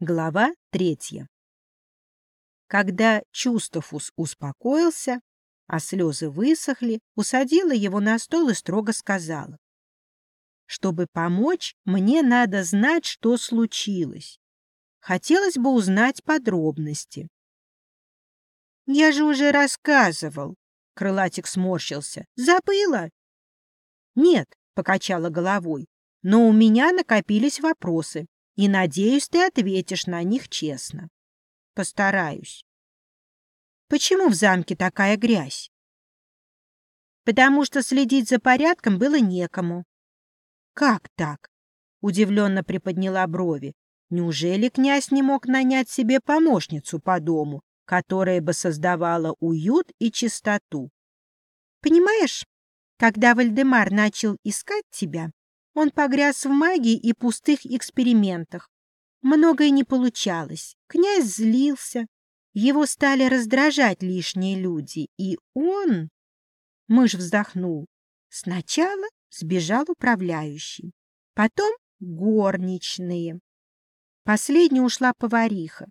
Глава третья. Когда Чувствовус успокоился, а слезы высохли, усадила его на стол и строго сказала. «Чтобы помочь, мне надо знать, что случилось. Хотелось бы узнать подробности». «Я же уже рассказывал», — крылатик сморщился. «Забыла?» «Нет», — покачала головой, — «но у меня накопились вопросы и, надеюсь, ты ответишь на них честно. Постараюсь. Почему в замке такая грязь? Потому что следить за порядком было некому. Как так? Удивленно приподняла брови. Неужели князь не мог нанять себе помощницу по дому, которая бы создавала уют и чистоту? Понимаешь, когда Вальдемар начал искать тебя, он погряз в магии и пустых экспериментах. Многое не получалось. Князь злился. Его стали раздражать лишние люди. И он... Мышь вздохнул. Сначала сбежал управляющий. Потом горничные. Последней ушла повариха.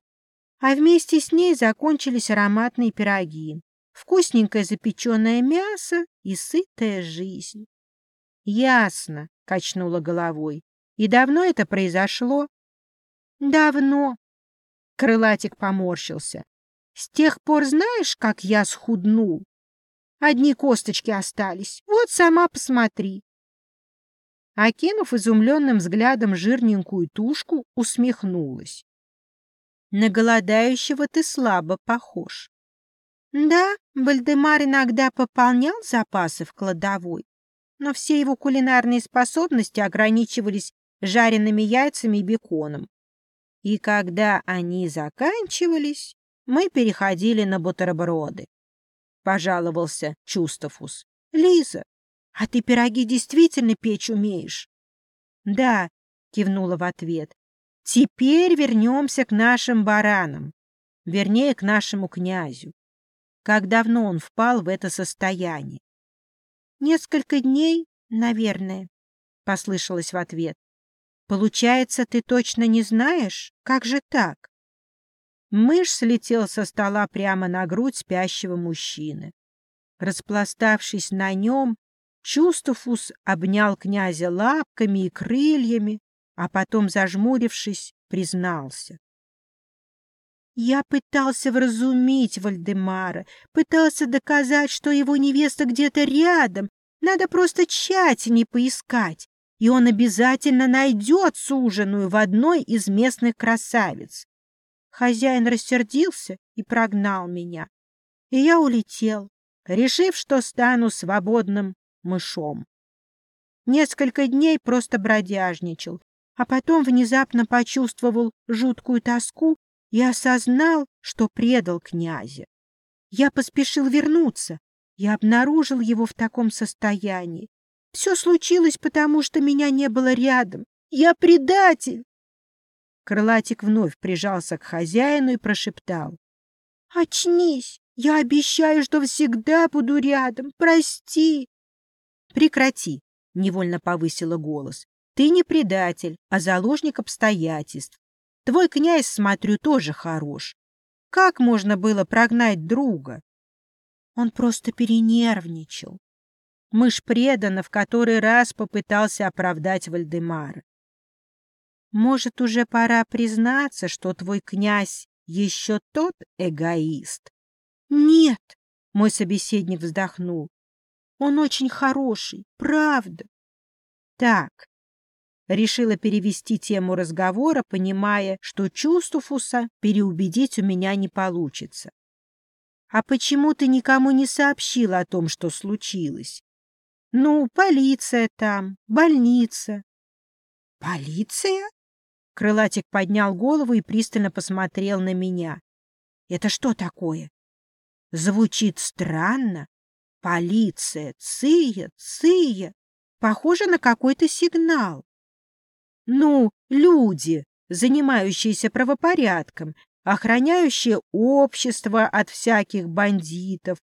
А вместе с ней закончились ароматные пироги, вкусненькое запеченное мясо и сытая жизнь. Ясно, качнула головой. И давно это произошло? Давно. Крылатик поморщился. С тех пор знаешь, как я схуднул? Одни косточки остались. Вот сама посмотри. Окинув изумленным взглядом жирненькую тушку, усмехнулась. На голодающего ты слабо похож. Да, Вальдемар иногда пополнял запасы в кладовой, но все его кулинарные способности ограничивались жареными яйцами и беконом. И когда они заканчивались, мы переходили на бутерброды. Пожаловался Чустафус. — Лиза, а ты пироги действительно печь умеешь? — Да, — кивнула в ответ. — Теперь вернемся к нашим баранам, вернее, к нашему князю. Как давно он впал в это состояние? Несколько дней, наверное, — послышалось в ответ. Получается, ты точно не знаешь? Как же так? Мышь слетел со стола прямо на грудь спящего мужчины. Распластавшись на нем, Чувствуфус обнял князя лапками и крыльями, а потом, зажмурившись, признался. Я пытался вразумить Вальдемара, пытался доказать, что его невеста где-то рядом. Надо просто тщательнее поискать, и он обязательно найдет суженую в одной из местных красавиц. Хозяин рассердился и прогнал меня, и я улетел, решив, что стану свободным мышом. Несколько дней просто бродяжничал, а потом внезапно почувствовал жуткую тоску и осознал, что предал князя. Я поспешил вернуться и обнаружил его в таком состоянии. Все случилось, потому что меня не было рядом. Я предатель! Крылатик вновь прижался к хозяину и прошептал. — Очнись! Я обещаю, что всегда буду рядом. Прости! — Прекрати! — невольно повысила голос. — Ты не предатель, а заложник обстоятельств. Твой князь, смотрю, тоже хорош. Как можно было прогнать друга? Он просто перенервничал. Мышь преданно в который раз попытался оправдать Вальдемара. Может, уже пора признаться, что твой князь еще тот эгоист? Нет, мой собеседник вздохнул. Он очень хороший, правда. Так, Решила перевести тему разговора, понимая, что Чувствуфуса переубедить у меня не получится. «А почему ты никому не сообщила о том, что случилось?» «Ну, полиция там, больница». «Полиция?» Крылатик поднял голову и пристально посмотрел на меня. «Это что такое?» «Звучит странно. Полиция, ция, ция. Похоже на какой-то сигнал. Ну, люди, занимающиеся правопорядком, охраняющие общество от всяких бандитов.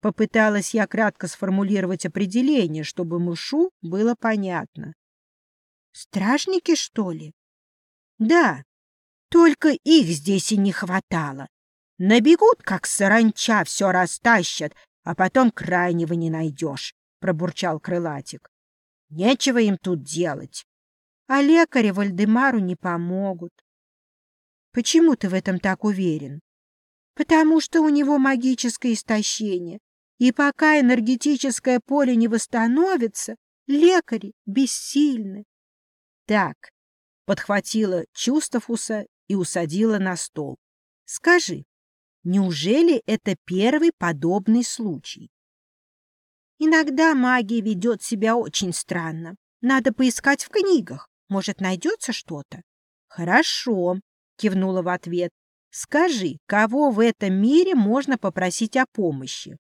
Попыталась я кратко сформулировать определение, чтобы мышу было понятно. Стражники, что ли? Да, Только их здесь и не хватало. Набегут, как саранча, все растащат, а потом крайнего не найдешь, — пробурчал крылатик. Нечего им тут делать. А лекари Вальдемару не помогут. Почему ты в этом так уверен? Потому что у него магическое истощение. И пока энергетическое поле не восстановится, лекари бессильны. Так, подхватила Чустафуса и усадила на стол. Скажи, неужели это первый подобный случай? Иногда магия ведет себя очень странно. Надо поискать в книгах. Может, найдется что-то? Хорошо, кивнула в ответ. Скажи, кого в этом мире можно попросить о помощи?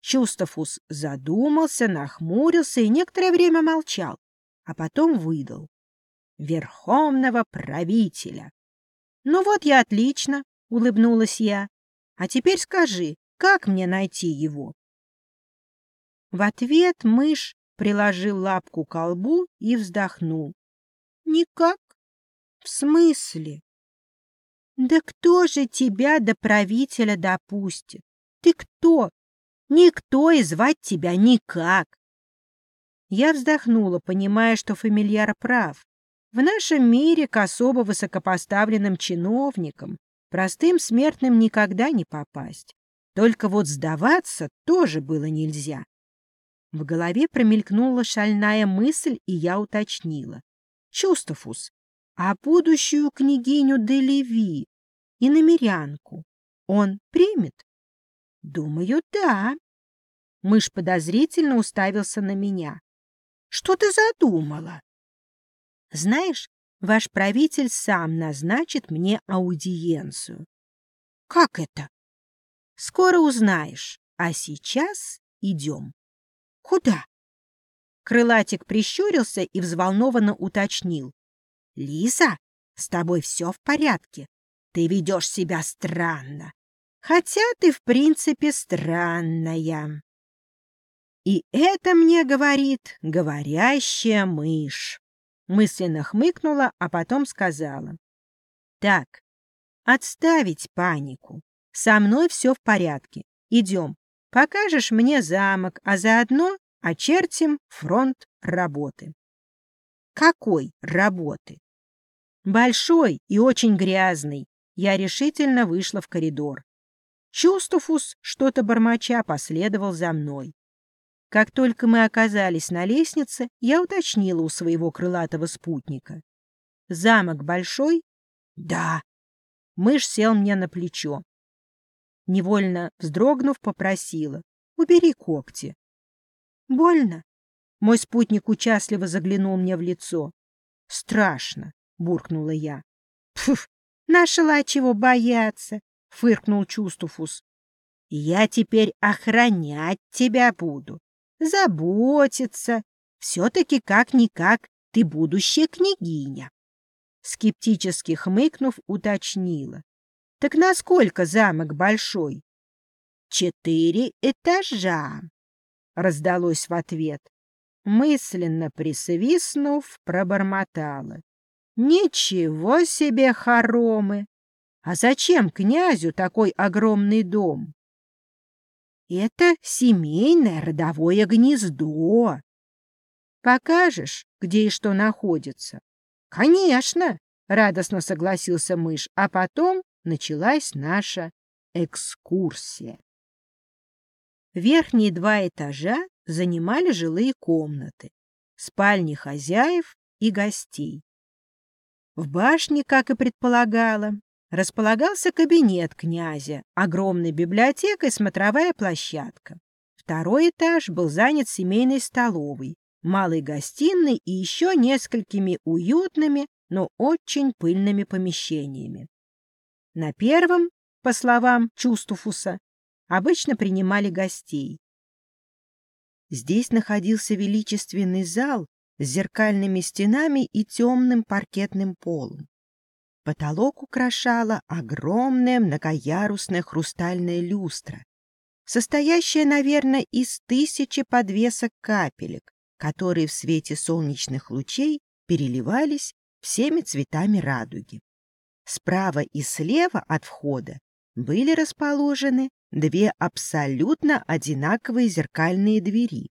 Чустафус задумался, нахмурился и некоторое время молчал, а потом выдал. Верховного правителя. Ну вот я отлично, улыбнулась я. А теперь скажи, как мне найти его? В ответ мышь приложил лапку к колбу и вздохнул. Никак. В смысле? Да кто же тебя до правителя допустит? Ты кто? Никто и звать тебя никак. Я вздохнула, понимая, что фамильяр прав. В нашем мире к особо высокопоставленным чиновникам, простым смертным никогда не попасть. Только вот сдаваться тоже было нельзя. В голове промелькнула шальная мысль, и я уточнила. Чувствуфус, а будущую княгиню Делеви и намерянку он примет? Думаю, да. Мышь подозрительно уставился на меня. Что ты задумала? Знаешь, ваш правитель сам назначит мне аудиенцию. Как это? Скоро узнаешь, а сейчас идем. Куда? Крылатик прищурился и взволнованно уточнил. Лиза, с тобой все в порядке. Ты ведешь себя странно. Хотя ты, в принципе, странная. И это мне говорит говорящая мышь. Мысленно хмыкнула, а потом сказала. Так, отставить панику. Со мной все в порядке. Идем. Покажешь мне замок, а заодно очертим фронт работы. Какой работы? Большой и очень грязный. Я решительно вышла в коридор. Чувствуфус, что-то бормоча, последовал за мной. Как только мы оказались на лестнице, я уточнила у своего крылатого спутника. «Замок большой?» «Да». Мышь сел мне на плечо. Невольно вздрогнув, попросила. «Убери когти». «Больно?» Мой спутник участливо заглянул мне в лицо. «Страшно», — буркнула я. «Пф, нашла чего бояться», — фыркнул Чустуфус. «Я теперь охранять тебя буду, заботиться. Все-таки как-никак ты будущая княгиня». Скептически хмыкнув, уточнила. Так насколько замок большой? Четыре этажа, раздалось в ответ. Мысленно присвистнув, пробормотала. Ничего себе хоромы! А зачем князю такой огромный дом? Это семейное родовое гнездо. Покажешь, где и что находится? Конечно, радостно согласился мышь, а потом началась наша экскурсия. Верхние два этажа занимали жилые комнаты, спальни хозяев и гостей. В башне, как и предполагала, располагался кабинет князя, огромная библиотека и смотровая площадка. Второй этаж был занят семейной столовой, малой гостиной и еще несколькими уютными, но очень пыльными помещениями. На первом, по словам Чустуфуса, обычно принимали гостей. Здесь находился величественный зал с зеркальными стенами и темным паркетным полом. Потолок украшала огромная многоярусная хрустальная люстра, состоящая, наверное, из тысячи подвесок капелек, которые в свете солнечных лучей переливались всеми цветами радуги. Справа и слева от входа были расположены две абсолютно одинаковые зеркальные двери.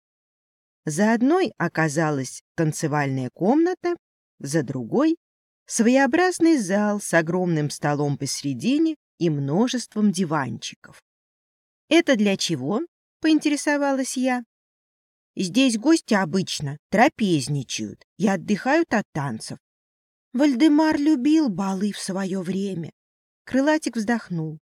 За одной оказалась танцевальная комната, за другой — своеобразный зал с огромным столом посередине и множеством диванчиков. «Это для чего?» — поинтересовалась я. «Здесь гости обычно трапезничают и отдыхают от танцев. Вальдемар любил балы в свое время». Крылатик вздохнул.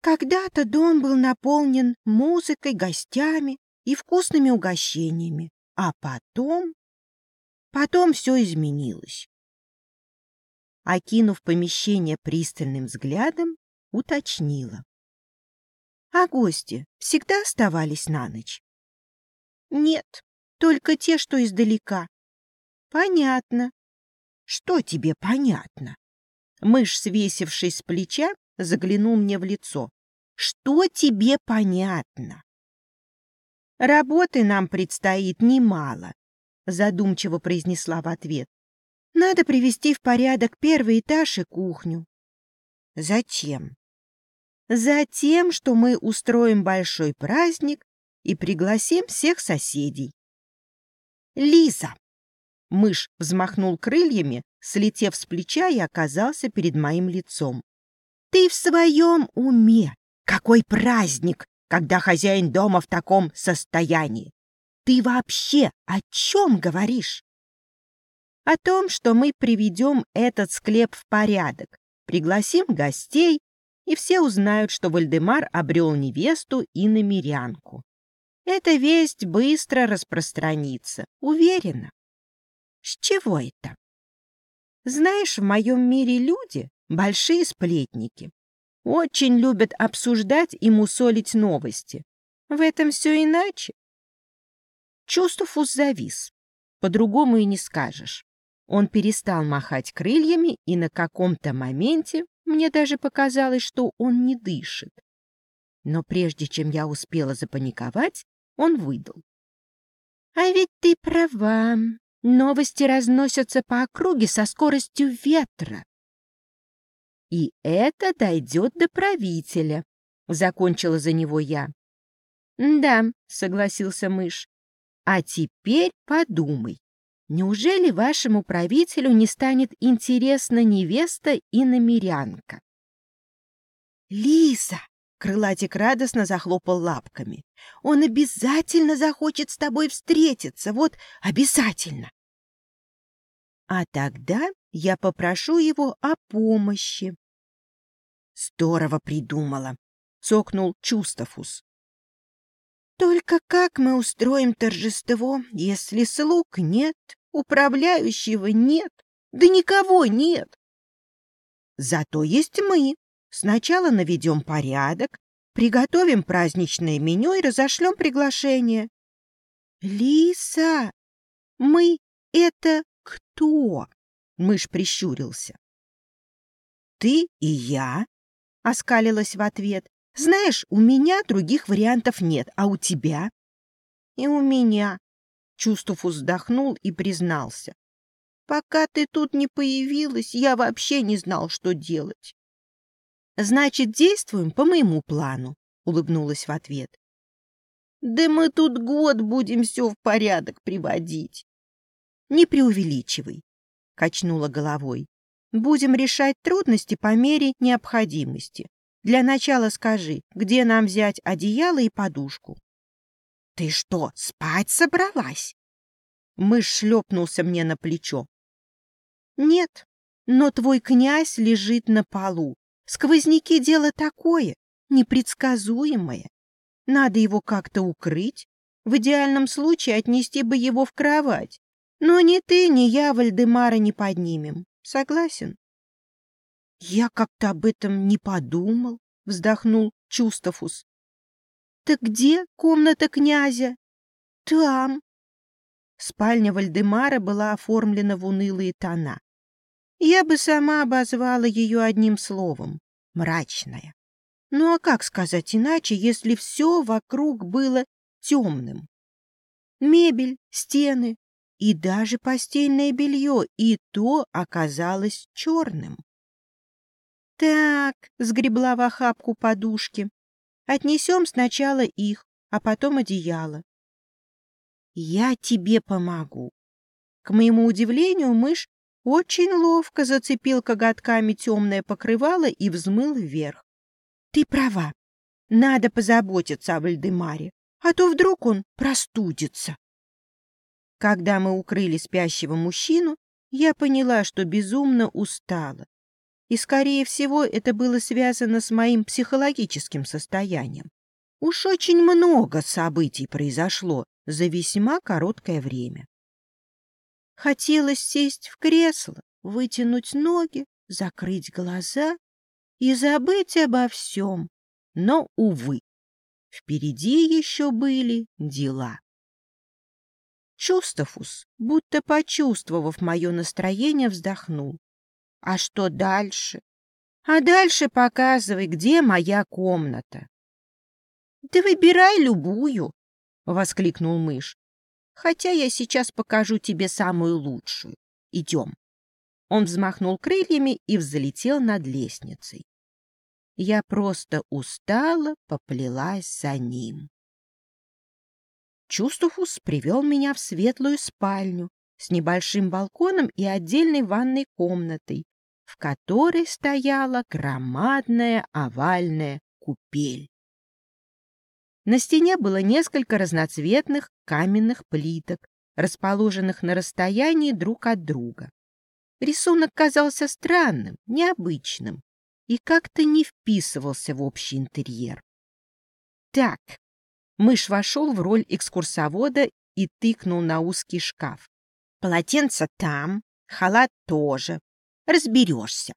Когда-то дом был наполнен музыкой, гостями и вкусными угощениями, а потом... Потом все изменилось. Окинув помещение пристальным взглядом, уточнила. А гости всегда оставались на ночь? Нет, только те, что издалека. Понятно. Что тебе понятно? Мышь, свесившись с плеча, заглянул мне в лицо. Что тебе понятно? Работы нам предстоит немало, задумчиво произнесла в ответ. Надо привести в порядок первый этаж и кухню. Зачем? Затем, что мы устроим большой праздник и пригласим всех соседей. Лиза! Мышь взмахнул крыльями, слетев с плеча и оказался перед моим лицом. Ты в своем уме? Какой праздник, когда хозяин дома в таком состоянии? Ты вообще о чем говоришь? О том, что мы приведем этот склеп в порядок, пригласим гостей и все узнают, что Вальдемар обрел невесту и намерянку. Эта весть быстро распространится, уверена. С чего это? Знаешь, в моем мире люди — большие сплетники. Очень любят обсуждать и мусолить новости. В этом все иначе. Чувствуфус завис. По-другому и не скажешь. Он перестал махать крыльями и на каком-то моменте мне даже показалось, что он не дышит. Но прежде чем я успела запаниковать, он выдал. «А ведь ты права. Новости разносятся по округе со скоростью ветра». «И это дойдет до правителя», — закончила за него я. «Да», — согласился мышь. «А теперь подумай. Неужели вашему правителю не станет интересна невеста и намерянка? Лиза! Крылатик радостно захлопал лапками. Он обязательно захочет с тобой встретиться, вот обязательно. А тогда я попрошу его о помощи. Здорово придумала, цокнул Чустафус. Только как мы устроим торжество, если слуг нет, управляющего нет, да никого нет? Зато есть мы. Сначала наведем порядок, приготовим праздничное меню и разошлем приглашение. Лиса, мы — это кто? Мышь прищурился. Ты и я, — оскалилась в ответ. Знаешь, у меня других вариантов нет, а у тебя? И у меня. Чувствов вздохнул и признался. Пока ты тут не появилась, я вообще не знал, что делать. Значит, действуем по моему плану, улыбнулась в ответ. Да мы тут год будем все в порядок приводить. Не преувеличивай, качнула головой. Будем решать трудности по мере необходимости. Для начала скажи, где нам взять одеяло и подушку? — Ты что, спать собралась? Мышь шлепнулся мне на плечо. — Нет, но твой князь лежит на полу. Сквозняки — дело такое, непредсказуемое. Надо его как-то укрыть, в идеальном случае отнести бы его в кровать. Но ни ты, ни я Вальдемара не поднимем. Согласен? Я как-то об этом не подумал, вздохнул Чустафус. Так где комната князя? Там. Спальня Вальдемара была оформлена в унылые тона. Я бы сама обозвала ее одним словом — мрачная. Ну а как сказать иначе, если все вокруг было темным? Мебель, стены и даже постельное белье, и то оказалось черным. Так, сгребла в охапку подушки. Отнесем сначала их, а потом одеяло. Я тебе помогу. К моему удивлению, мышь очень ловко зацепил коготками темное покрывало и взмыл вверх. Ты права. Надо позаботиться о Вальдемаре, а то вдруг он простудится. Когда мы укрыли спящего мужчину, я поняла, что безумно устала. И, скорее всего, это было связано с моим психологическим состоянием. Уж очень много событий произошло за весьма короткое время. Хотелось сесть в кресло, вытянуть ноги, закрыть глаза и забыть обо всем. Но, увы, впереди еще были дела. Чувствовус, будто почувствовав мое настроение, вздохнул. А что дальше? А дальше показывай, где моя комната. Да выбирай любую, воскликнул мышь. Хотя я сейчас покажу тебе самую лучшую. Идем. Он взмахнул крыльями и взлетел над лестницей. Я просто устала, поплелась за ним. Чувствуфус привел меня в светлую спальню с небольшим балконом и отдельной ванной комнатой, в которой стояла громадная овальная купель. На стене было несколько разноцветных каменных плиток, расположенных на расстоянии друг от друга. Рисунок казался странным, необычным и как-то не вписывался в общий интерьер. Так, мышь вошел в роль экскурсовода и тыкнул на узкий шкаф. Полотенце там, халат тоже. Разберешься.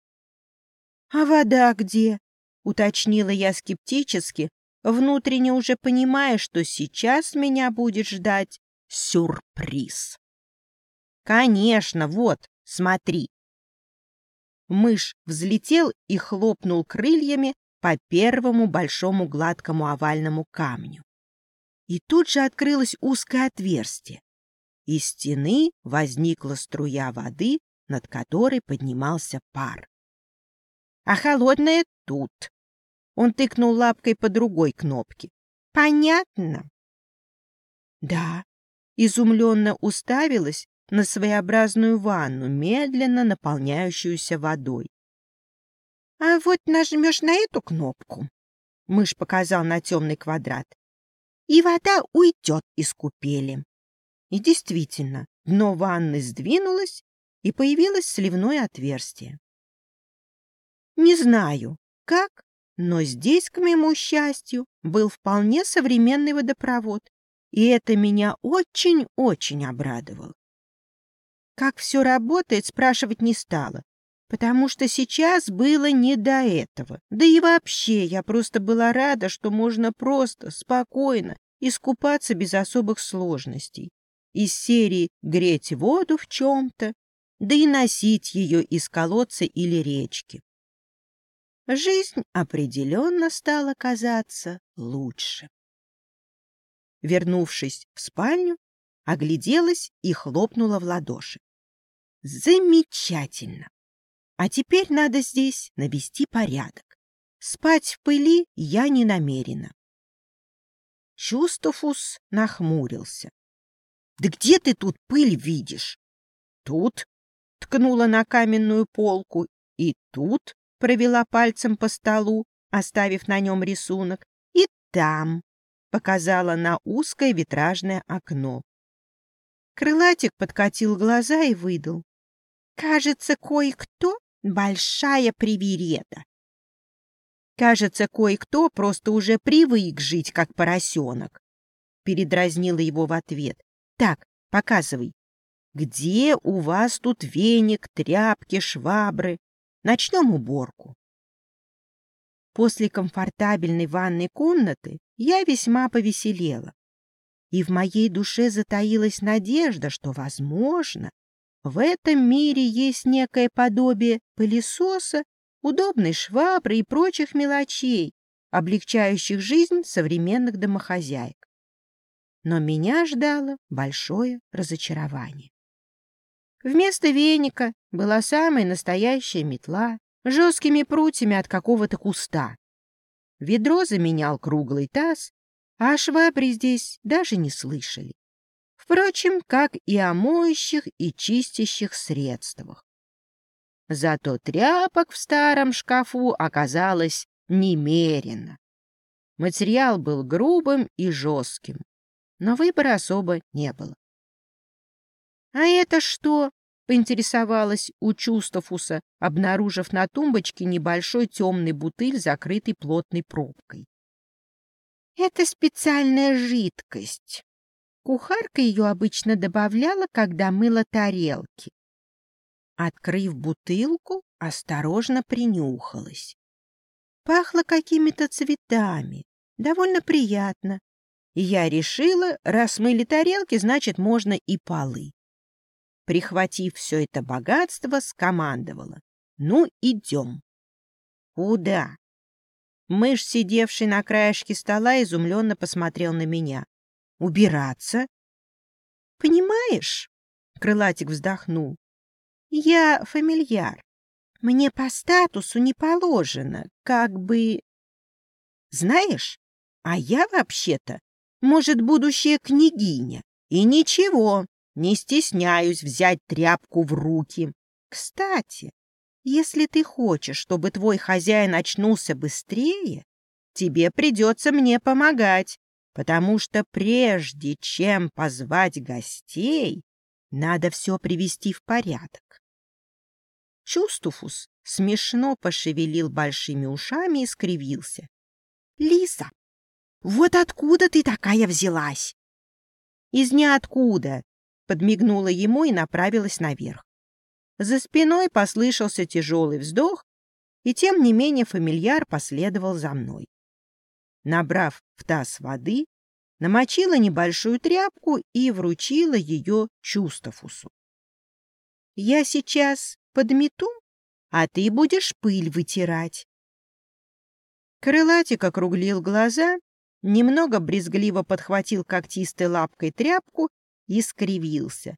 — А вода где? — уточнила я скептически, внутренне уже понимая, что сейчас меня будет ждать сюрприз. «Конечно, вот, смотри!» Мышь взлетел и хлопнул крыльями по первому большому гладкому овальному камню. И тут же открылось узкое отверстие. Из стены возникла струя воды, над которой поднимался пар. «А холодное тут!» Он тыкнул лапкой по другой кнопке. «Понятно?» «Да», изумленно уставилась на своеобразную ванну, медленно наполняющуюся водой. «А вот нажмешь на эту кнопку», — мышь показал на темный квадрат, «и вода уйдет из купели». И действительно, дно ванны сдвинулось, и появилось сливное отверстие. Не знаю, как, но здесь, к моему счастью, был вполне современный водопровод, и это меня очень-очень обрадовало. Как все работает, спрашивать не стала, потому что сейчас было не до этого. Да и вообще, я просто была рада, что можно просто, спокойно искупаться без особых сложностей. Из серии «греть воду в чем-то», да и носить ее из колодца или речки жизнь определенно стала казаться лучше. Вернувшись в спальню, огляделась и хлопнула в ладоши. Замечательно! А теперь надо здесь навести порядок. Спать в пыли я не намерена. Чувствуфус нахмурился. — Да где ты тут пыль видишь? — Тут, — ткнула на каменную полку, — и тут, провела пальцем по столу, оставив на нем рисунок, и там показала на узкое витражное окно. Крылатик подкатил глаза и выдал. «Кажется, кое-кто — большая привереда. Кажется, кое-кто просто уже привык жить, как поросенок. Передразнила его в ответ. Так, показывай. Где у вас тут веник, тряпки, швабры? Начнем уборку. После комфортабельной ванной комнаты я весьма повеселела. И в моей душе затаилась надежда, что, возможно, в этом мире есть некое подобие пылесоса, удобной швабры и прочих мелочей, облегчающих жизнь современных домохозяек. Но меня ждало большое разочарование. Вместо веника была самая настоящая метла, жесткими прутьями от какого-то куста. Ведро заменял круглый таз, а о швабре здесь даже не слышали. Впрочем, как и о моющих и чистящих средствах. Зато тряпок в старом шкафу оказалось немерено. Материал был грубым и жестким, но выбора особо не было. — А это что? — поинтересовалась у Чустафуса, обнаружив на тумбочке небольшой темный бутыль, закрытый плотной пробкой. — Это специальная жидкость. Кухарка ее обычно добавляла, когда мыла тарелки. Открыв бутылку, осторожно принюхалась. Пахло какими-то цветами, довольно приятно. И я решила, раз мыли тарелки, значит, можно и полы. Прихватив все это богатство, скомандовала. «Ну, идем». «Куда?» Мышь, сидевший на краешке стола, изумленно посмотрел на меня. «Убираться?» «Понимаешь?» — крылатик вздохнул. «Я фамильяр. Мне по статусу не положено, как бы... Знаешь, а я вообще-то, может, будущая княгиня. И ничего, не стесняюсь взять тряпку в руки. Кстати, если ты хочешь, чтобы твой хозяин очнулся быстрее, тебе придется мне помогать, потому что прежде чем позвать гостей, надо все привести в порядок. Чустуфус смешно пошевелил большими ушами и скривился. — Лиса, вот откуда ты такая взялась? — Из ниоткуда, подмигнула ему и направилась наверх. За спиной послышался тяжелый вздох, и тем не менее фамильяр последовал за мной. Набрав в таз воды, намочила небольшую тряпку и вручила ее Чустафусу. «Я сейчас подмету, а ты будешь пыль вытирать». Крылатик округлил глаза, немного брезгливо подхватил когтистой лапкой тряпку и скривился.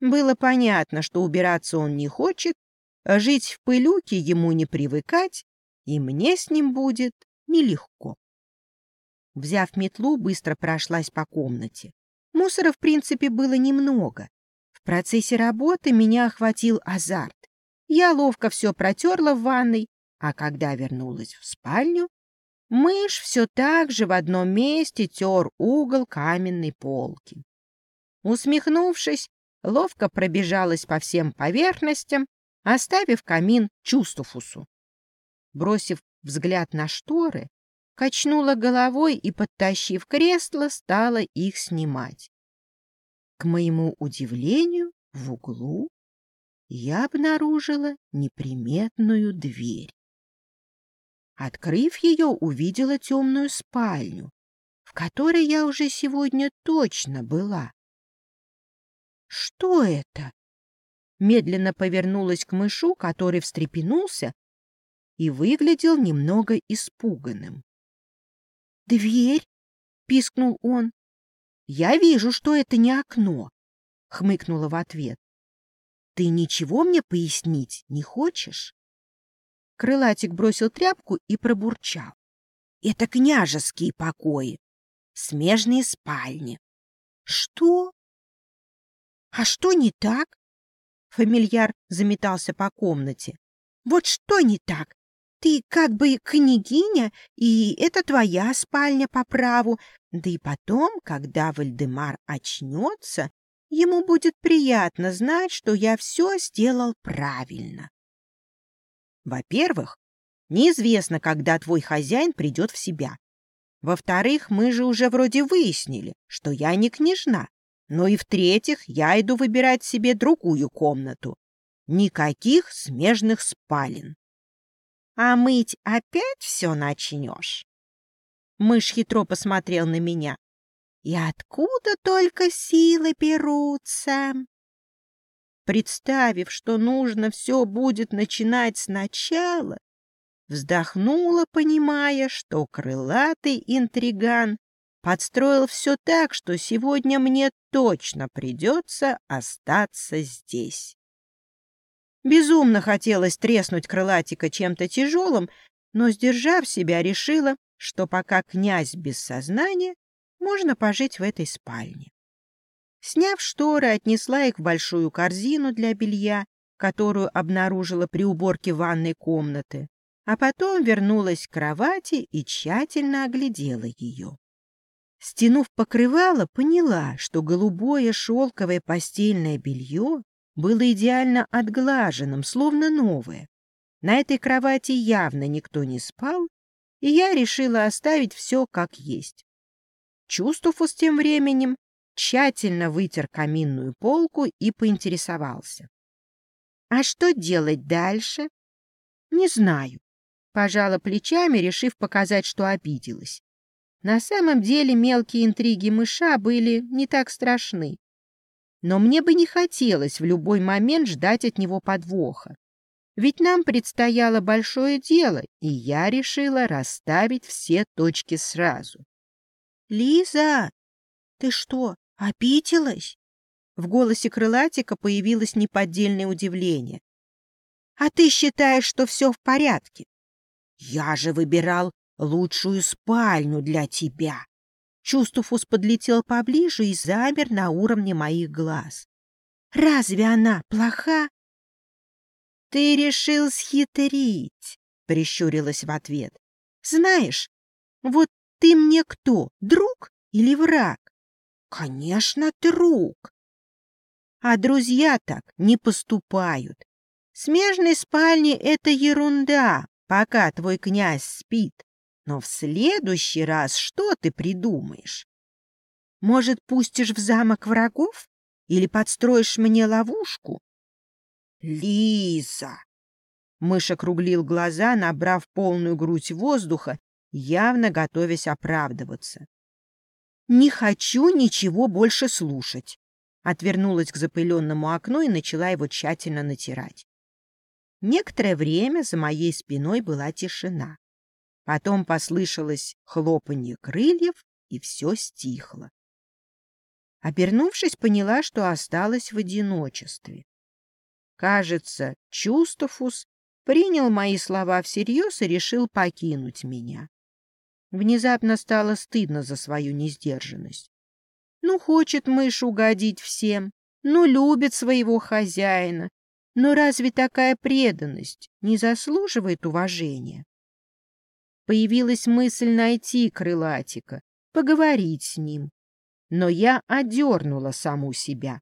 Было понятно, что убираться он не хочет, жить в пылюке ему не привыкать, и мне с ним будет нелегко. Взяв метлу, быстро прошлась по комнате. Мусора, в принципе, было немного. В процессе работы меня охватил азарт. Я ловко все протерла в ванной, а когда вернулась в спальню, мышь все так же в одном месте тер угол каменной полки. Усмехнувшись, ловко пробежалась по всем поверхностям, оставив камин Чустуфусу. Бросив взгляд на шторы, качнула головой и, подтащив кресло, стала их снимать. К моему удивлению, в углу я обнаружила неприметную дверь. Открыв ее, увидела темную спальню, в которой я уже сегодня точно была. Что это? Медленно повернулась к мышу, который встрепенулся и выглядел немного испуганным. «Дверь?» — пискнул он. «Я вижу, что это не окно», — хмыкнула в ответ. «Ты ничего мне пояснить не хочешь?» Крылатик бросил тряпку и пробурчал. «Это княжеские покои, смежные спальни». «Что?» А что не так? Фамильяр заметался по комнате. Вот что не так? Ты как бы княгиня, и это твоя спальня по праву. Да и потом, когда Вальдемар очнется, ему будет приятно знать, что я все сделал правильно. Во-первых, неизвестно, когда твой хозяин придет в себя. Во-вторых, мы же уже вроде выяснили, что я не княжна, ну и в-третьих, я иду выбирать себе другую комнату. Никаких смежных спален. А мыть опять все начнешь? Мышь хитро посмотрел на меня. И откуда только силы берутся? Представив, что нужно все будет начинать сначала, вздохнула, понимая, что крылатый интриган подстроил все так, что сегодня мне точно придется остаться здесь. Безумно хотелось треснуть крылатика чем-то тяжелым, но, сдержав себя, решила, что пока князь без сознания, можно пожить в этой спальне. Сняв шторы, отнесла их в большую корзину для белья, которую обнаружила при уборке ванной комнаты, а потом вернулась к кровати и тщательно оглядела ее. Стянув покрывало, поняла, что голубое шелковое постельное белье было идеально отглаженным, словно новое. На этой кровати явно никто не спал, и я решила оставить все как есть. Чувствуфус тем временем тщательно вытер каминную полку и поинтересовался. «А что делать дальше?» «Не знаю», — пожала плечами, решив показать, что обиделась. На самом деле мелкие интриги мыша были не так страшны. Но мне бы не хотелось в любой момент ждать от него подвоха. Ведь нам предстояло большое дело, и я решила расставить все точки сразу. — Лиза, ты что, обиделась? В голосе крылатика появилось неподдельное удивление. — А ты считаешь, что все в порядке? Я же выбирал лучшую спальню для тебя. Чувствуфус подлетел поближе и замер на уровне моих глаз. «Разве она плоха?» «Ты решил схитрить», — прищурилась в ответ. «Знаешь, вот ты мне кто, друг или враг?» «Конечно, друг». А друзья так не поступают. Смежной спальни — это ерунда, пока твой князь спит. Но в следующий раз что ты придумаешь? Может, пустишь в замок врагов? Или подстроишь мне ловушку? Лиза! Мышь округлил глаза, набрав полную грудь воздуха, явно готовясь оправдываться. «Не хочу ничего больше слушать», — отвернулась к запыленному окну и начала его тщательно натирать. Некоторое время за моей спиной была тишина. Потом послышалось хлопанье крыльев, и все стихло. Обернувшись, поняла, что осталась в одиночестве. Кажется, Чувствуфус принял мои слова всерьез и решил покинуть меня. Внезапно стало стыдно за свою несдержанность. Ну, хочет мышь угодить всем, ну, любит своего хозяина, но разве такая преданность не заслуживает уважения? Появилась мысль найти крылатика, поговорить с ним. Но я одернула саму себя.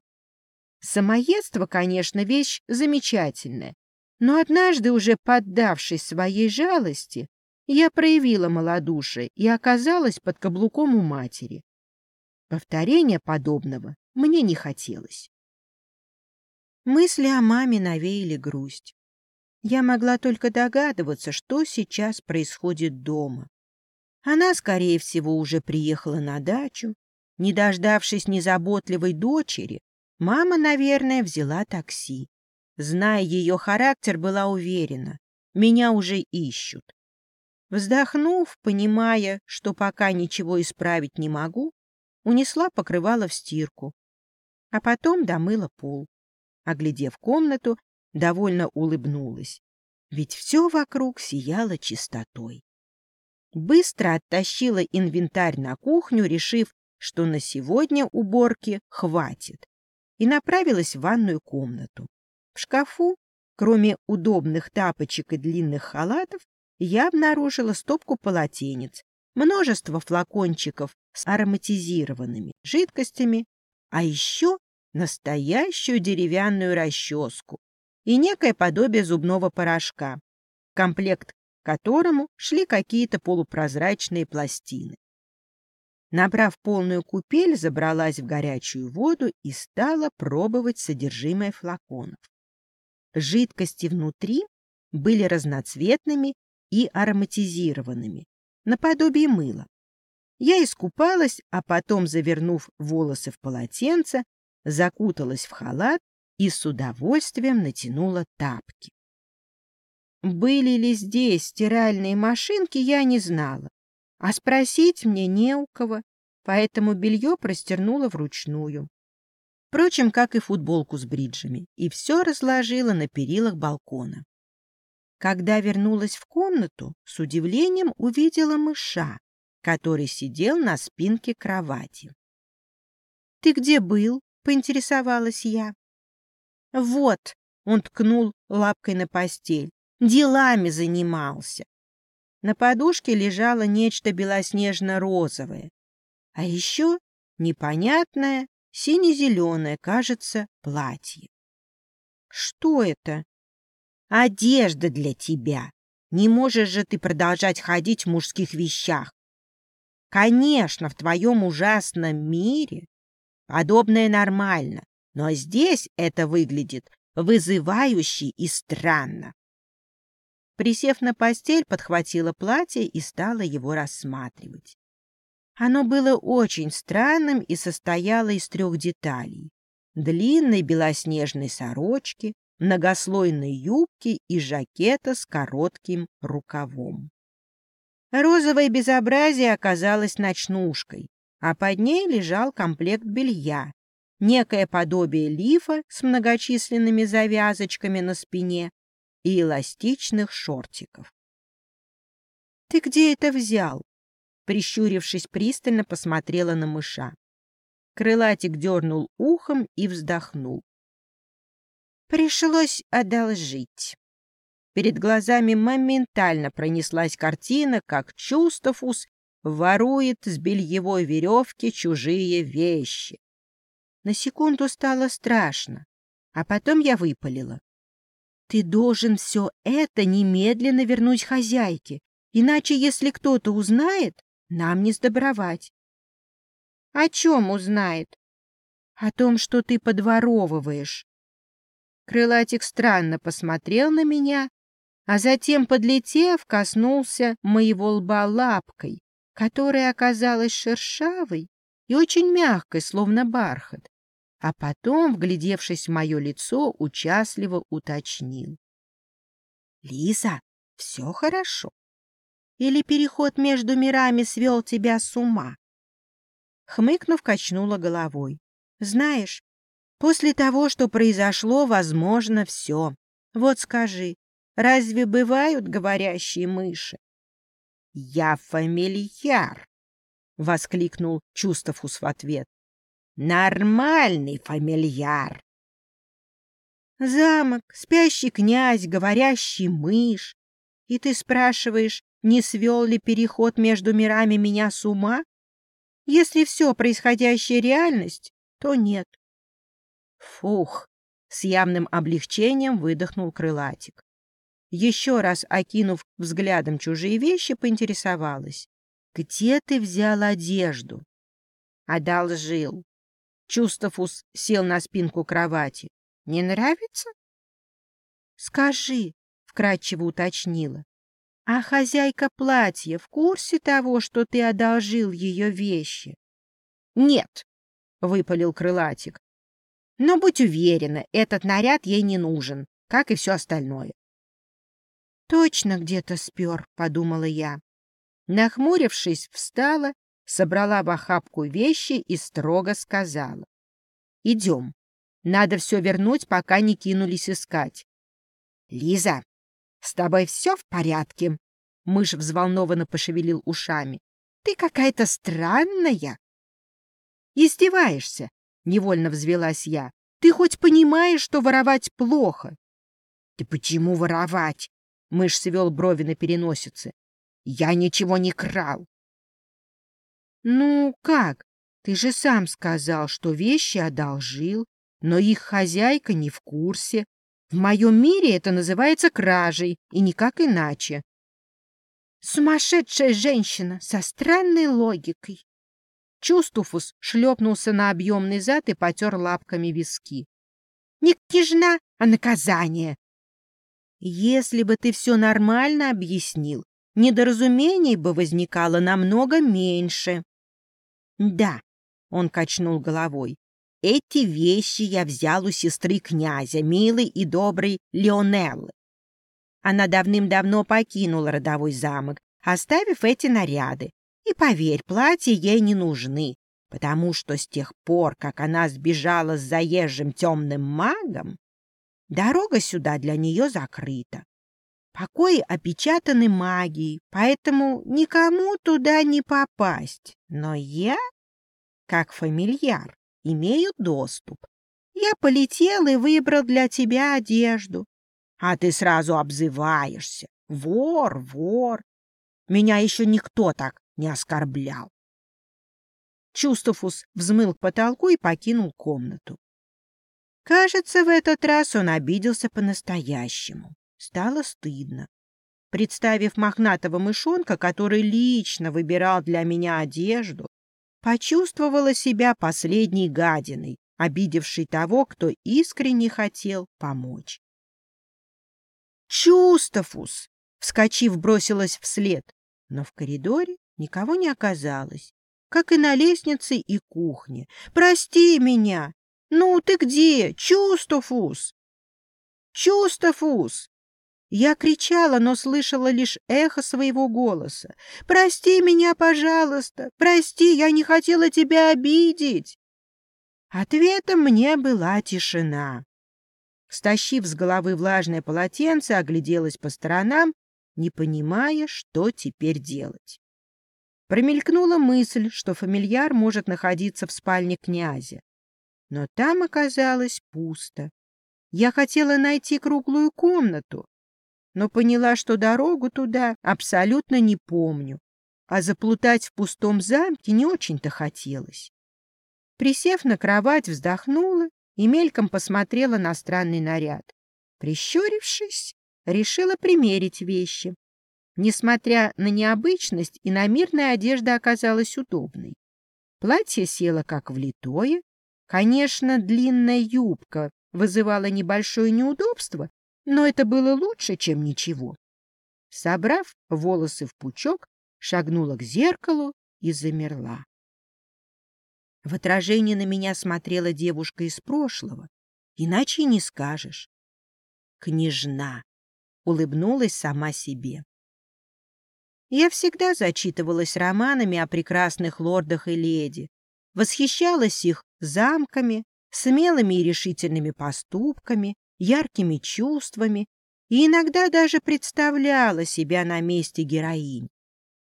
Самоедство, конечно, вещь замечательная, но однажды, уже поддавшись своей жалости, я проявила малодушие и оказалась под каблуком у матери. Повторения подобного мне не хотелось. Мысли о маме навеяли грусть. Я могла только догадываться, что сейчас происходит дома. Она, скорее всего, уже приехала на дачу. Не дождавшись незаботливой дочери, мама, наверное, взяла такси. Зная ее характер, была уверена, меня уже ищут. Вздохнув, понимая, что пока ничего исправить не могу, унесла покрывало в стирку, а потом домыла пол. Оглядев комнату, довольно улыбнулась, ведь все вокруг сияло чистотой. Быстро оттащила инвентарь на кухню, решив, что на сегодня уборки хватит, и направилась в ванную комнату. В шкафу, кроме удобных тапочек и длинных халатов, я обнаружила стопку полотенец, множество флакончиков с ароматизированными жидкостями, а еще настоящую деревянную расческу, и некое подобие зубного порошка, в комплект которому шли какие-то полупрозрачные пластины. Набрав полную купель, забралась в горячую воду и стала пробовать содержимое флаконов. Жидкости внутри были разноцветными и ароматизированными, наподобие мыла. Я искупалась, а потом, завернув волосы в полотенце, закуталась в халат и с удовольствием натянула тапки. Были ли здесь стиральные машинки, я не знала, а спросить мне не у кого, поэтому белье простернула вручную. впрочем, как и футболку с бриджами, и все разложила на перилах балкона. Когда вернулась в комнату, с удивлением увидела мыша, который сидел на спинке кровати. — Ты где был? — поинтересовалась я. — Вот, — он ткнул лапкой на постель, — делами занимался. На подушке лежало нечто белоснежно-розовое, а еще непонятное сине-зеленое, кажется, платье. Что это? Одежда для тебя. Не можешь же ты продолжать ходить в мужских вещах. Конечно, в твоем ужасном мире подобное нормально, но здесь это выглядит вызывающе и странно. Присев на постель, подхватила платье и стала его рассматривать. Оно было очень странным и состояло из трех деталей. Длинной белоснежной сорочки, многослойной юбки и жакета с коротким рукавом. Розовое безобразие оказалось ночнушкой, а под ней лежал комплект белья, некое подобие лифа с многочисленными завязочками на спине и эластичных шортиков. «Ты где это взял?» Прищурившись пристально, посмотрела на мыша. Крылатик дернул ухом и вздохнул. «Пришлось одолжить». Перед глазами моментально пронеслась картина, как Чустафус ворует с бельевой веревки чужие вещи. На секунду стало страшно, а потом я выпалила. Ты должен все это немедленно вернуть хозяйке, иначе, если кто-то узнает, нам не сдобровать. — О чем узнает? — О том, что ты подворовываешь. Крылатик странно посмотрел на меня, а затем, подлетев, коснулся моего лба лапкой, которая оказалась шершавой и очень мягкой, словно бархат а потом, вглядевшись в мое лицо, участливо уточнил. — Лиза, все хорошо? Или переход между мирами свел тебя с ума? Хмыкнув, качнула головой. — Знаешь, после того, что произошло, возможно, все. Вот скажи, разве бывают говорящие мыши? — Я фамильяр! — воскликнул Чустафус в ответ. Нормальный фамильяр. Замок, спящий князь, говорящий мышь. И ты спрашиваешь, не свел ли переход между мирами меня с ума? Если все происходящее реальность, то нет. Фух! С явным облегчением выдохнул крылатик. Еще раз окинув взглядом чужие вещи, поинтересовалась. «Где ты взял одежду?» «Одолжил. Чустафус сел на спинку кровати. — Не нравится? — Скажи, — вкратчиво уточнила, — а хозяйка платья в курсе того, что ты одолжил ее вещи? — Нет, — выпалил крылатик. — Но будь уверена, этот наряд ей не нужен, как и все остальное. — Точно где-то спер, — подумала я. Нахмурившись, встала собрала в охапку вещи и строго сказала. — Идем. Надо все вернуть, пока не кинулись искать. — Лиза, с тобой все в порядке? Мышь взволнованно пошевелил ушами. — Ты какая-то странная. — Издеваешься? — невольно взвелась я. — Ты хоть понимаешь, что воровать плохо? — Ты почему воровать? — мышь свел брови на переносице. — Я ничего не крал. «Ну как? Ты же сам сказал, что вещи одолжил, но их хозяйка не в курсе. В моем мире это называется кражей, и никак иначе». «Сумасшедшая женщина со странной логикой!» Чувствуфус шлепнулся на объемный зад и потер лапками виски. «Не княжна, а наказание!» «Если бы ты все нормально объяснил, недоразумений бы возникало намного меньше», «Да», — он качнул головой, — «эти вещи я взял у сестры князя, милой и доброй Леонеллы. Она давным-давно покинула родовой замок, оставив эти наряды. И, поверь, платья ей не нужны. потому что с тех пор, как она сбежала с заезжим темным магом, дорога сюда для нее закрыта. Покои опечатаны магией, поэтому никому туда не попасть. Но я, как фамильяр, имею доступ. Я полетел и выбрал для тебя одежду. А ты сразу обзываешься. Вор, вор. Меня еще никто так не оскорблял. Чувствовус взмыл к потолку и покинул комнату. Кажется, в этот раз он обиделся по-настоящему. Стало стыдно. Представив мохнатого мышонка, который лично выбирал для меня одежду, почувствовала себя последней гадиной, обидевшей того, кто искренне хотел помочь. «Чустафус!» — вскочив, бросилась вслед, но в коридоре никого не оказалось, как и на лестнице и кухне. «Прости меня! Ну, ты где? Чустафус!» «Чустафус!» Я кричала, но слышала лишь эхо своего голоса. «Прости меня, пожалуйста! Прости, я не хотела тебя обидеть!» Ответом мне была тишина. Стащив с головы влажное полотенце, огляделась по сторонам, не понимая, что теперь делать. Промелькнула мысль, что фамильяр может находиться в спальне князя. Но там оказалось пусто. Я хотела найти круглую комнату, но поняла, что дорогу туда абсолютно не помню, а заплутать в пустом замке не очень-то хотелось. Присев на кровать, вздохнула и мельком посмотрела на странный наряд. Прищурившись, решила примерить вещи. Несмотря на необычность, и иномирная одежда оказалась удобной. Платье село как влитое. Конечно, длинная юбка вызывала небольшое неудобство, но это было лучше, чем ничего. Собрав волосы в пучок, шагнула к зеркалу и замерла. В отражении на меня смотрела девушка из прошлого, иначе не скажешь. Княжна улыбнулась сама себе. Я всегда зачитывалась романами о прекрасных лордах и леди, восхищалась их замками, смелыми и решительными поступками, яркими чувствами и иногда даже представляла себя на месте героинь.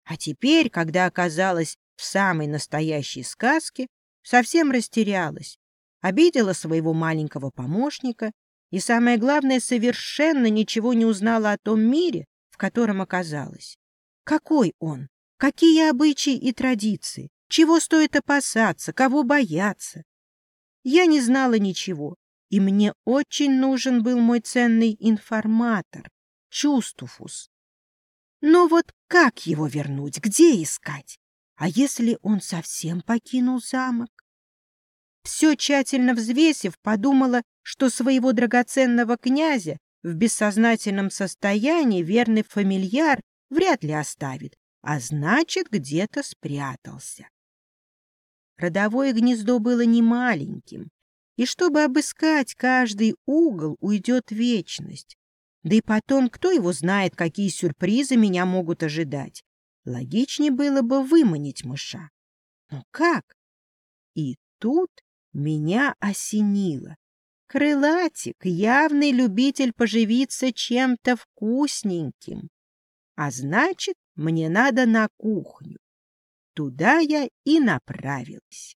А теперь, когда оказалась в самой настоящей сказке, совсем растерялась, обидела своего маленького помощника и, самое главное, совершенно ничего не узнала о том мире, в котором оказалась. Какой он? Какие обычаи и традиции? Чего стоит опасаться? Кого бояться? Я не знала ничего, и мне очень нужен был мой ценный информатор, Чувствуфус. Но вот как его вернуть? Где искать? А если он совсем покинул замок? Все тщательно взвесив, подумала, что своего драгоценного князя в бессознательном состоянии верный фамильяр вряд ли оставит, а значит, где-то спрятался. Родовое гнездо было немаленьким, и чтобы обыскать каждый угол, уйдет вечность. Да и потом, кто его знает, какие сюрпризы меня могут ожидать. Логичнее было бы выманить мыша. Но как? И тут меня осенило. Крылатик — явный любитель поживиться чем-то вкусненьким. А значит, мне надо на кухню. Туда я и направилась.